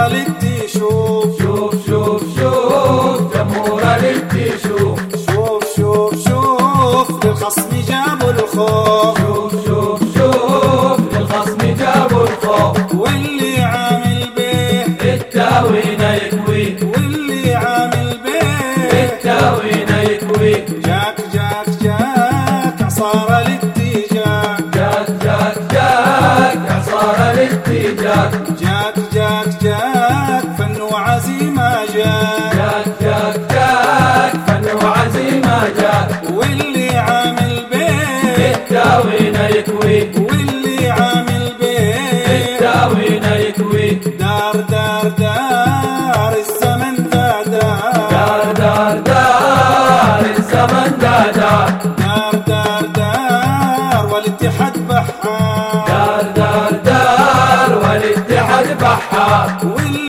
خليك تشوف شوف شوف شوف دمور عليك تشوف شوف شوف شوف للخصم جابوا الخوف شوف شوف شوف للخصم جابوا الخوف واللي عامل به التاوينا يكوي واللي عامل به التاوينا يكوي جاك جاك جاك عصارة لك جاك جاك جاك جاك فن وعزيمة جاك. واللي عامل بيت. بالتاوين يكوي. واللي عامل بيت. بالتاوين يكوي. دار دار دار الزمن ذا دار دار دار الزمن دا دار دار دار والاتحاد بحار دار دار دار والاتحاد بحار